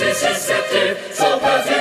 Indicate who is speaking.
Speaker 1: is his scepter, so perfect.